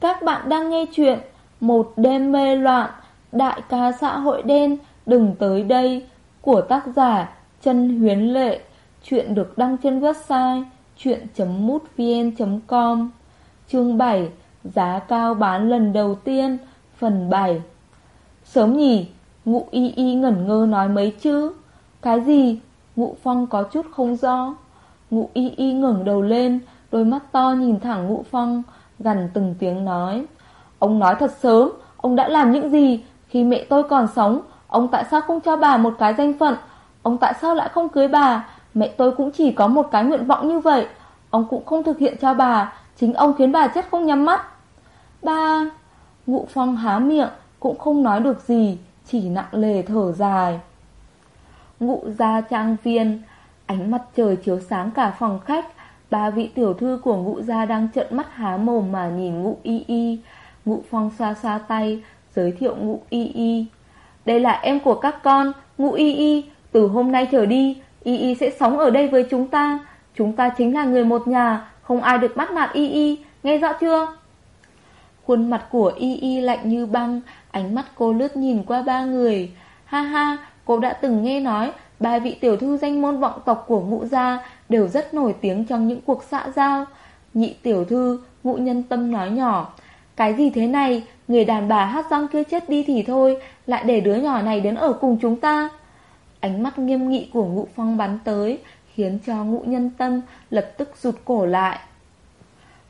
Các bạn đang nghe chuyện Một đêm mê loạn, Đại ca xã hội đen, Đừng tới đây, Của tác giả Chân Huyến Lệ. Chuyện được đăng trên website chuyện.mútvn.com Chương 7 Giá cao bán lần đầu tiên, Phần 7 Sớm nhỉ, Ngụ y y ngẩn ngơ nói mấy chữ Cái gì? Ngụ phong có chút không rõ. Ngụ y y ngẩng đầu lên, Đôi mắt to nhìn thẳng ngụ phong. Gần từng tiếng nói. Ông nói thật sớm, Ông đã làm những gì? Khi mẹ tôi còn sống, Ông tại sao không cho bà một cái danh phận? Ông tại sao lại không cưới bà? Mẹ tôi cũng chỉ có một cái nguyện vọng như vậy. Ông cũng không thực hiện cho bà, Chính ông khiến bà chết không nhắm mắt. Ba, Ngụ phong há miệng, Cũng không nói được gì, Chỉ nặng lề thở dài. Ngụ ra trang viên, Ánh mặt trời chiếu sáng cả phòng khách Ba vị tiểu thư của ngụ gia đang trợn mắt há mồm mà nhìn ngụ y y. Ngụ phong xoa xoa tay, Giới thiệu ngụ y y. Đây là em của các con Ngụ y y. Từ hôm nay trở đi, Y y sẽ sống ở đây với chúng ta. Chúng ta chính là người một nhà, Không ai được bắt nạt y y. Nghe rõ chưa? Khuôn mặt của y y lạnh như băng, Ánh mắt cô lướt nhìn qua ba người. Ha ha, Cô đã từng nghe nói Ba vị tiểu thư danh môn vọng tộc của ngũ gia Đều rất nổi tiếng trong những cuộc xã giao. Nhị tiểu thư, ngũ nhân tâm nói nhỏ, Cái gì thế này? Người đàn bà hát răng kia chết đi thì thôi, Lại để đứa nhỏ này đến ở cùng chúng ta. Ánh mắt nghiêm nghị của ngũ phong bắn tới, Khiến cho ngũ nhân tâm Lập tức rụt cổ lại.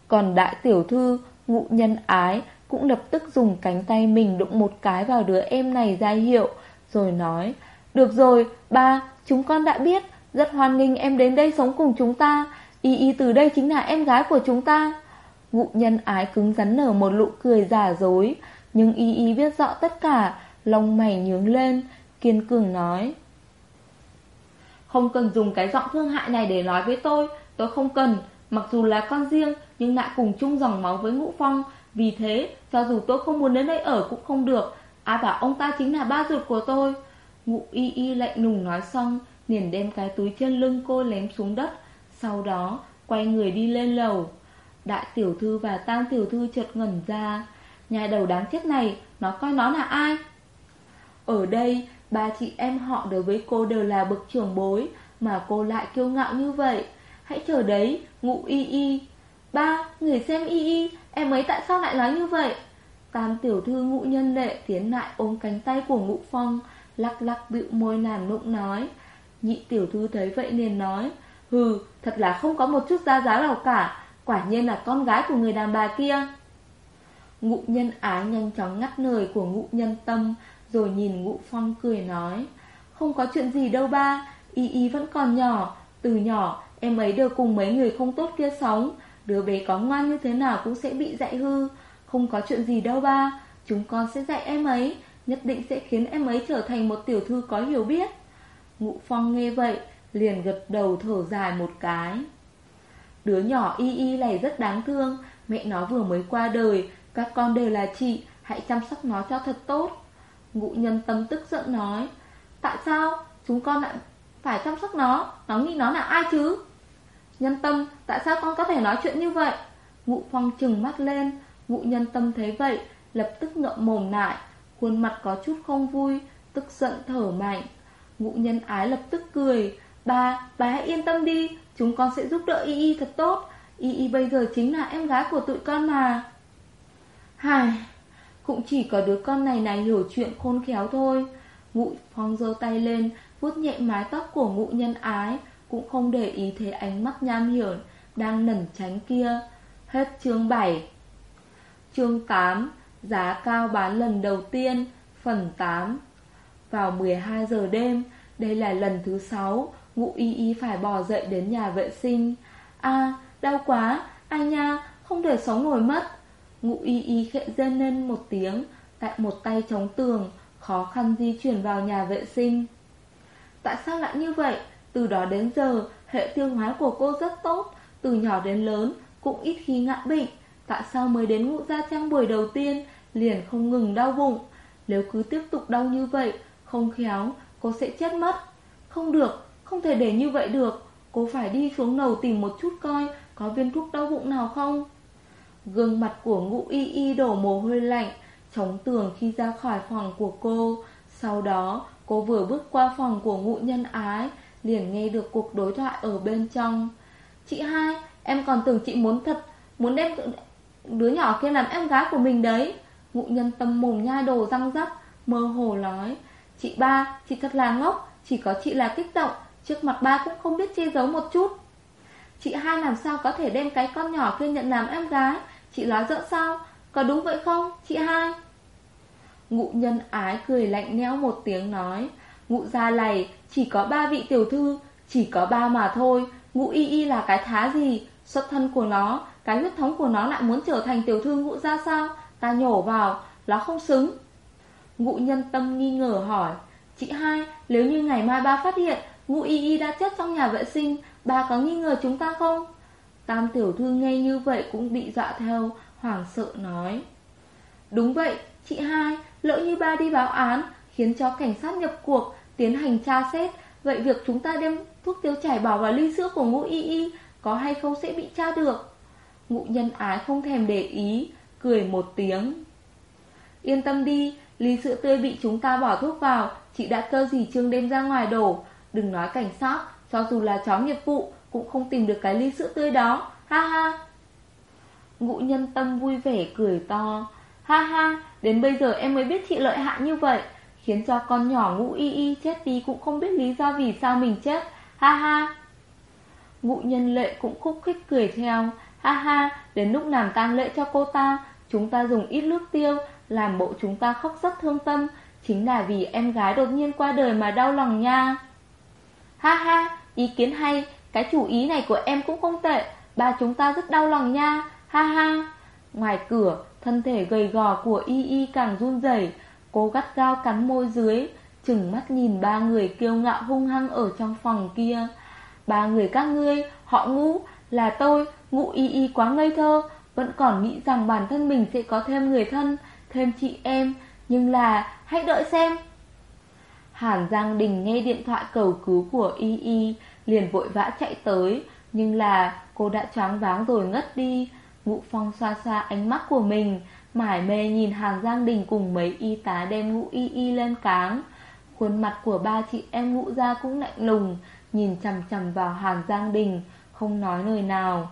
Còn đại tiểu thư Ngụ nhân ái Cũng lập tức dùng cánh tay mình đụng một cái vào đứa em này ra hiệu, Rồi nói được rồi, ba, chúng con đã biết. Rất hoan nghênh em đến đây sống cùng chúng ta. Y y từ đây chính là em gái của chúng ta. Ngụ nhân ái cứng rắn nở một nụ cười giả dối. Nhưng y y biết rõ tất cả. Lông mày nhướng lên. Kiên cường nói. Không cần dùng cái giọng thương hại này để nói với tôi. Tôi không cần. Mặc dù là con riêng, Nhưng lại cùng chung dòng máu với ngũ phong. Vì thế, cho dù tôi không muốn đến đây ở cũng không được. Ai bảo ông ta chính là ba ruột của tôi. Ngụ y y lạnh lùng nói xong liền đem cái túi chân lưng cô lém xuống đất Sau đó quay người đi lên lầu. Đại tiểu thư và tam tiểu thư chợt ngẩn ra. Nhà đầu đáng chết này Nó coi nó là ai? Ở đây ba chị em họ đối với cô đều là bậc trưởng bối Mà cô lại kiêu ngạo như vậy. Hãy chờ đấy Ngụ y y. Ba, người xem y y Em ấy tại sao lại nói như vậy? Tam tiểu thư ngụ nhân lệ tiến lại ôm cánh tay của ngụ phong. Lắc lắc bĩu môi nản nụng nói. Nhị tiểu thư thấy vậy liền nói Hừ, thật là không có một chút giá giá nào cả Quả nhiên là con gái của người đàn bà kia. Ngụ nhân ái nhanh chóng ngắt lời của ngụ nhân tâm Rồi nhìn ngụ phong cười nói Không có chuyện gì đâu ba Y y vẫn còn nhỏ Từ nhỏ em ấy đều cùng mấy người không tốt kia sống Đứa bé có ngoan như thế nào cũng sẽ bị dạy hư Không có chuyện gì đâu ba Chúng con sẽ dạy em ấy Nhất định sẽ khiến em ấy trở thành một tiểu thư có hiểu biết. Ngụ phong nghe vậy, Liền gật đầu thở dài một cái. Đứa nhỏ y y này rất đáng thương, Mẹ nó vừa mới qua đời, Các con đều là chị, Hãy chăm sóc nó cho thật tốt. Ngụ nhân tâm tức giận nói, Tại sao? Chúng con lại phải chăm sóc nó? Nó nghĩ nó là ai chứ? Nhân tâm, tại sao con có thể nói chuyện như vậy? Ngụ phong trừng mắt lên. Ngụ nhân tâm thấy vậy, Lập tức ngậm mồm lại. Khuôn mặt có chút không vui Tức giận thở mạnh. Ngụ nhân ái lập tức cười. Bà, bà hãy yên tâm đi Chúng con sẽ giúp đỡ Y Y thật tốt. Y Y bây giờ chính là em gái của tụi con mà. Hài Cũng chỉ có đứa con này này hiểu chuyện khôn khéo thôi. Ngụ phong giơ tay lên vuốt nhẹ mái tóc của ngụ nhân ái Cũng không để ý thấy ánh mắt nham hiểm Đang nẩn tránh kia. Hết chương 7 Chương 8 Giá cao bán lần đầu tiên, Phần 8 Vào 12 giờ đêm, Đây là lần thứ 6 Ngụ y y phải bò dậy đến nhà vệ sinh. À đau quá, Ai nha, không thể sống nổi mất. Ngụ y y khẽ rên lên một tiếng, Tại một tay chống tường, Khó khăn di chuyển vào nhà vệ sinh. Tại sao lại như vậy? Từ đó đến giờ, Hệ tiêu hóa của cô rất tốt, Từ nhỏ đến lớn, cũng ít khi ngã bệnh. Tại sao mới đến ngũ gia trang buổi đầu tiên Liền không ngừng đau bụng? Nếu cứ tiếp tục đau như vậy Không khéo cô sẽ chết mất. Không được, không thể để như vậy được. Cô phải đi xuống lầu tìm một chút coi Có viên thuốc đau bụng nào không? Gương mặt của ngũ y y đổ mồ hôi lạnh Chống tường khi ra khỏi phòng của cô. Sau đó cô vừa bước qua phòng của ngụ nhân ái Liền nghe được cuộc đối thoại ở bên trong. Chị hai Em còn tưởng chị muốn thật Muốn đem đứa nhỏ kia làm em gái của mình đấy. Ngụ nhân tâm mồm nhai đồ răng rắc Mơ hồ nói. Chị ba, chị thật là ngốc. Chỉ có chị là kích động. Trước mặt ba cũng không biết che giấu một chút. Chị hai làm sao có thể đem cái con nhỏ kia nhận làm em gái? Chị nói dỡ sao? Có đúng vậy không chị hai? Ngụ nhân ái cười lạnh lẽo một tiếng nói. Ngụ gia này chỉ có ba vị tiểu thư Chỉ có ba mà thôi. Ngụ y y là cái thá gì? Xuất thân của nó cái huyết thống của nó lại muốn trở thành tiểu thư ngụ gia sao? Ta nhổ vào, Nó không xứng. Ngụ nhân tâm nghi ngờ hỏi. Chị hai, nếu như ngày mai ba phát hiện Ngụ y y đã chết trong nhà vệ sinh, Ba có nghi ngờ chúng ta không? Tam tiểu thư nghe như vậy cũng bị dọa theo, hoảng sợ nói. Đúng vậy, chị hai, Lỡ như ba đi báo án, Khiến cho cảnh sát nhập cuộc, Tiến hành tra xét, Vậy việc chúng ta đem thuốc tiêu chảy bỏ vào ly sữa của ngũ y y Có hay không sẽ bị tra được? Ngụ nhân ái không thèm để ý, Cười một tiếng. Yên tâm đi Ly sữa tươi bị chúng ta bỏ thuốc vào, Chị đã cơ gì trương đem ra ngoài đổ. Đừng nói cảnh sát, Cho dù là chó nghiệp vụ, Cũng không tìm được cái ly sữa tươi đó. Ha ha. Ngụ nhân tâm vui vẻ cười to. Ha ha, Đến bây giờ em mới biết chị lợi hại như vậy, Khiến cho con nhỏ ngụ y y chết đi Cũng không biết lý do vì sao mình chết. Ha ha. Ngụ nhân lệ cũng khúc khích cười theo. Ha ha Đến lúc làm tang lễ cho cô ta Chúng ta dùng ít nước tiêu Làm bộ chúng ta khóc rất thương tâm. Chính là vì em gái đột nhiên qua đời mà đau lòng nha. Ha ha Ý kiến hay Cái chủ ý này của em cũng không tệ Ba chúng ta rất đau lòng nha. Ha ha. Ngoài cửa Thân thể gầy gò của Y Y càng run rẩy Cô gắt gao cắn môi dưới Chừng mắt nhìn ba người kiêu ngạo hung hăng ở trong phòng kia. Ba người các ngươi Họ ngu, là tôi, ngụ Y Y quá ngây thơ, Vẫn còn nghĩ rằng bản thân mình sẽ có thêm người thân, Thêm chị em, Nhưng là, hãy đợi xem. Hàn Giang Đình nghe điện thoại cầu cứu của Y Y, Liền vội vã chạy tới, Nhưng là, cô đã choáng váng rồi ngất đi. Ngụ Phong xoa xoa ánh mắt của mình, Mải mê nhìn Hàn Giang Đình cùng mấy y tá đem ngũ y y lên cáng. Khuôn mặt của ba chị em ngũ ra cũng lạnh lùng, Nhìn chằm chằm vào Hàn Giang Đình. Không nói lời nào.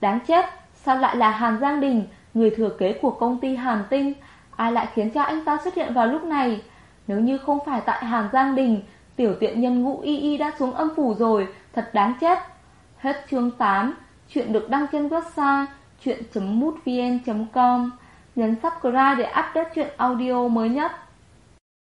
Đáng chết, Sao lại là Hàn Giang Đình, Người thừa kế của công ty Hàn Tinh, Ai lại khiến cho anh ta xuất hiện vào lúc này? Nếu như không phải tại Hàn Giang Đình, Tiểu tiện nhân ngũ y y đã xuống âm phủ rồi, Thật đáng chết. Hết chương 8 Chuyện được đăng trên website chuyện.mútvn.com Nhấn subscribe để update chuyện audio mới nhất.